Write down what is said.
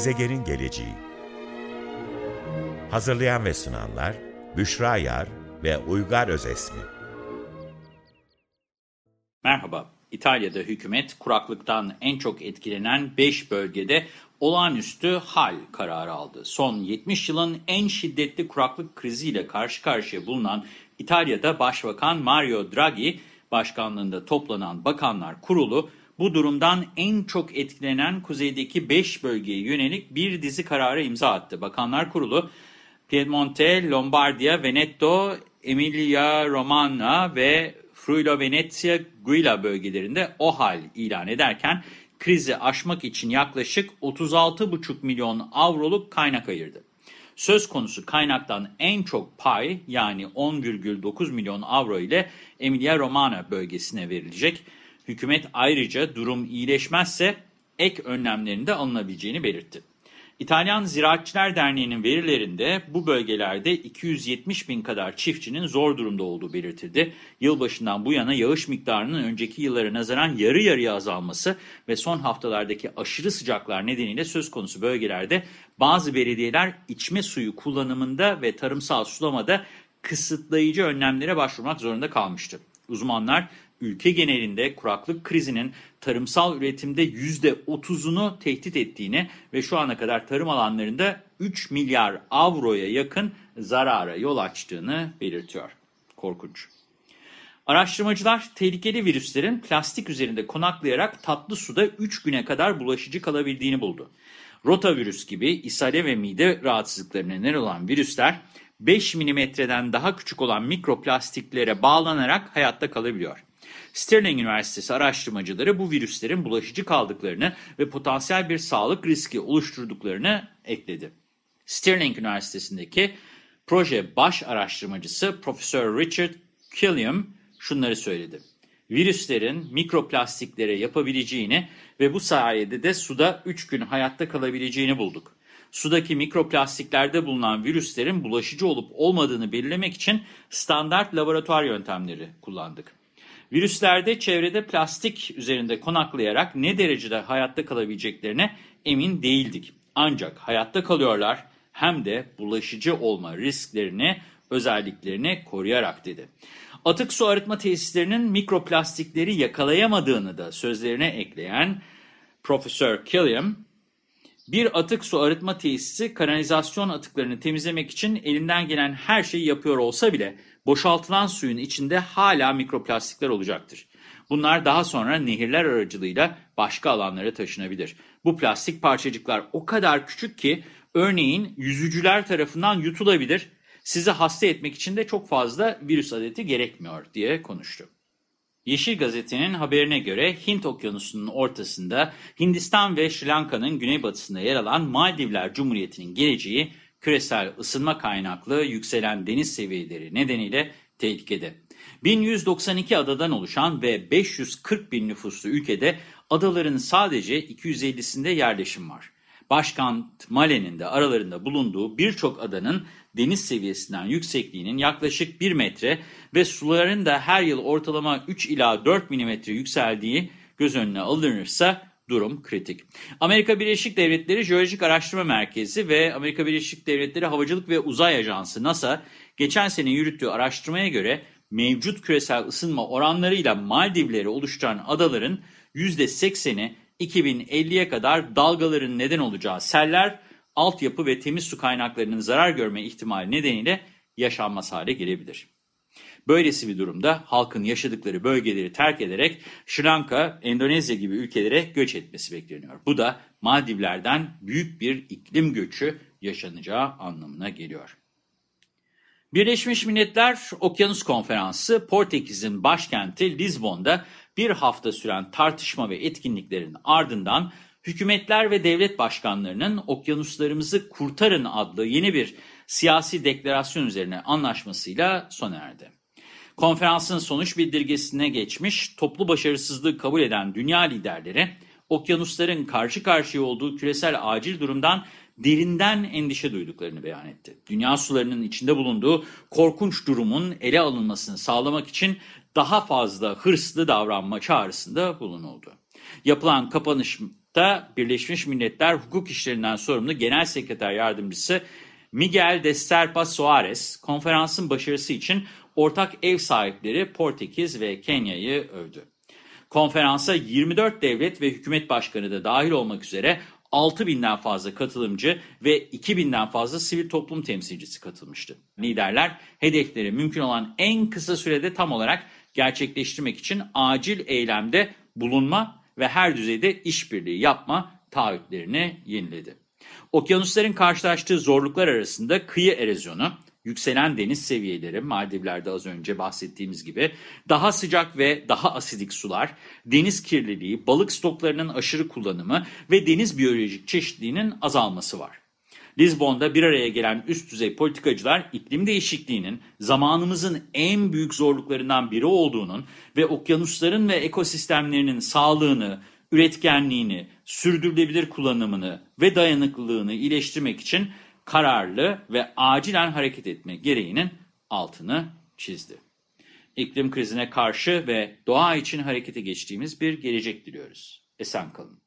Gezegenin geleceği Hazırlayan ve sunanlar Büşra Yar ve Uygar Özesmi Merhaba, İtalya'da hükümet kuraklıktan en çok etkilenen 5 bölgede olağanüstü hal kararı aldı. Son 70 yılın en şiddetli kuraklık kriziyle karşı karşıya bulunan İtalya'da Başbakan Mario Draghi başkanlığında toplanan Bakanlar Kurulu bu durumdan en çok etkilenen kuzeydeki 5 bölgeye yönelik bir dizi karara imza attı. Bakanlar Kurulu Piemonte, Lombardia, Veneto, Emilia-Romagna ve Friuli-Venezia Giulia bölgelerinde o hal ilan ederken krizi aşmak için yaklaşık 36,5 milyon avroluk kaynak ayırdı. Söz konusu kaynaktan en çok pay yani 10,9 milyon avro ile Emilia-Romagna bölgesine verilecek. Hükümet ayrıca durum iyileşmezse ek önlemlerinde de alınabileceğini belirtti. İtalyan Ziraatçılar Derneği'nin verilerinde bu bölgelerde 270 bin kadar çiftçinin zor durumda olduğu belirtildi. Yılbaşından bu yana yağış miktarının önceki yıllara nazaran yarı yarıya azalması ve son haftalardaki aşırı sıcaklar nedeniyle söz konusu bölgelerde bazı belediyeler içme suyu kullanımında ve tarımsal sulamada kısıtlayıcı önlemlere başvurmak zorunda kalmıştı. Uzmanlar ülke genelinde kuraklık krizinin tarımsal üretimde %30'unu tehdit ettiğini ve şu ana kadar tarım alanlarında 3 milyar avroya yakın zarara yol açtığını belirtiyor. Korkunç. Araştırmacılar tehlikeli virüslerin plastik üzerinde konaklayarak tatlı suda 3 güne kadar bulaşıcı kalabildiğini buldu. Rotavirüs gibi ishale ve mide rahatsızlıklarına neden olan virüsler 5 milimetreden daha küçük olan mikroplastiklere bağlanarak hayatta kalabiliyor. Stirling Üniversitesi araştırmacıları bu virüslerin bulaşıcı kaldıklarını ve potansiyel bir sağlık riski oluşturduklarını ekledi. Stirling Üniversitesi'ndeki proje baş araştırmacısı Profesör Richard Killiam şunları söyledi. Virüslerin mikroplastiklere yapabileceğini ve bu sayede de suda 3 gün hayatta kalabileceğini bulduk. Sudaki mikroplastiklerde bulunan virüslerin bulaşıcı olup olmadığını belirlemek için standart laboratuvar yöntemleri kullandık. Virüslerde çevrede plastik üzerinde konaklayarak ne derecede hayatta kalabileceklerine emin değildik. Ancak hayatta kalıyorlar hem de bulaşıcı olma risklerini, özelliklerini koruyarak dedi. Atık su arıtma tesislerinin mikroplastikleri yakalayamadığını da sözlerine ekleyen Profesör Killiam, bir atık su arıtma tesisi kanalizasyon atıklarını temizlemek için elinden gelen her şeyi yapıyor olsa bile boşaltılan suyun içinde hala mikroplastikler olacaktır. Bunlar daha sonra nehirler aracılığıyla başka alanlara taşınabilir. Bu plastik parçacıklar o kadar küçük ki örneğin yüzücüler tarafından yutulabilir. Sizi hasta etmek için de çok fazla virüs adeti gerekmiyor diye konuştu. Yeşil Gazete'nin haberine göre Hint Okyanusu'nun ortasında Hindistan ve Sri Lanka'nın güneybatısında yer alan Maldivler Cumhuriyeti'nin geleceği küresel ısınma kaynaklı yükselen deniz seviyeleri nedeniyle tehlikede. 1192 adadan oluşan ve 540 bin nüfuslu ülkede adaların sadece 250'sinde yerleşim var. Başkent Male'nin de aralarında bulunduğu birçok adanın deniz seviyesinden yüksekliğinin yaklaşık 1 metre ve suların da her yıl ortalama 3 ila 4 milimetre yükseldiği göz önüne alınırsa durum kritik. Amerika Birleşik Devletleri Jeolojik Araştırma Merkezi ve Amerika Birleşik Devletleri Havacılık ve Uzay Ajansı NASA geçen sene yürüttüğü araştırmaya göre mevcut küresel ısınma oranlarıyla Maldivleri oluşturan adaların %80'i 2050'ye kadar dalgaların neden olacağı seller, altyapı ve temiz su kaynaklarının zarar görme ihtimali nedeniyle yaşanmaz hale gelebilir. Böylesi bir durumda halkın yaşadıkları bölgeleri terk ederek Sri Lanka, Endonezya gibi ülkelere göç etmesi bekleniyor. Bu da Maldivler'den büyük bir iklim göçü yaşanacağı anlamına geliyor. Birleşmiş Milletler Okyanus Konferansı Portekiz'in başkenti Lizbon'da bir hafta süren tartışma ve etkinliklerin ardından hükümetler ve devlet başkanlarının Okyanuslarımızı Kurtarın adlı yeni bir siyasi deklarasyon üzerine anlaşmasıyla sona erdi. Konferansın sonuç bildirgesine geçmiş, toplu başarısızlığı kabul eden dünya liderleri, okyanusların karşı karşıya olduğu küresel acil durumdan derinden endişe duyduklarını beyan etti. Dünya sularının içinde bulunduğu korkunç durumun ele alınmasını sağlamak için daha fazla hırslı davranma çağrısında bulunuldu. Yapılan kapanış da Birleşmiş Milletler Hukuk İşlerinden sorumlu Genel Sekreter Yardımcısı Miguel de Soares, konferansın başarısı için ortak ev sahipleri Portekiz ve Kenya'yı övdü. Konferansa 24 devlet ve hükümet başkanı da dahil olmak üzere 6000'den fazla katılımcı ve 2000'den fazla sivil toplum temsilcisi katılmıştı. Liderler hedefleri mümkün olan en kısa sürede tam olarak gerçekleştirmek için acil eylemde bulunma ve her düzeyde işbirliği yapma taahhütlerini yeniledi. Okyanusların karşılaştığı zorluklar arasında kıyı erozyonu, yükselen deniz seviyeleri, Maldivler'de az önce bahsettiğimiz gibi, daha sıcak ve daha asidik sular, deniz kirliliği, balık stoklarının aşırı kullanımı ve deniz biyolojik çeşitliliğinin azalması var. Lizbon'da bir araya gelen üst düzey politikacılar iklim değişikliğinin zamanımızın en büyük zorluklarından biri olduğunun ve okyanusların ve ekosistemlerinin sağlığını, üretkenliğini, sürdürülebilir kullanımını ve dayanıklılığını iyileştirmek için kararlı ve acilen hareket etme gereğinin altını çizdi. İklim krizine karşı ve doğa için harekete geçtiğimiz bir gelecek diliyoruz. Esen kalın.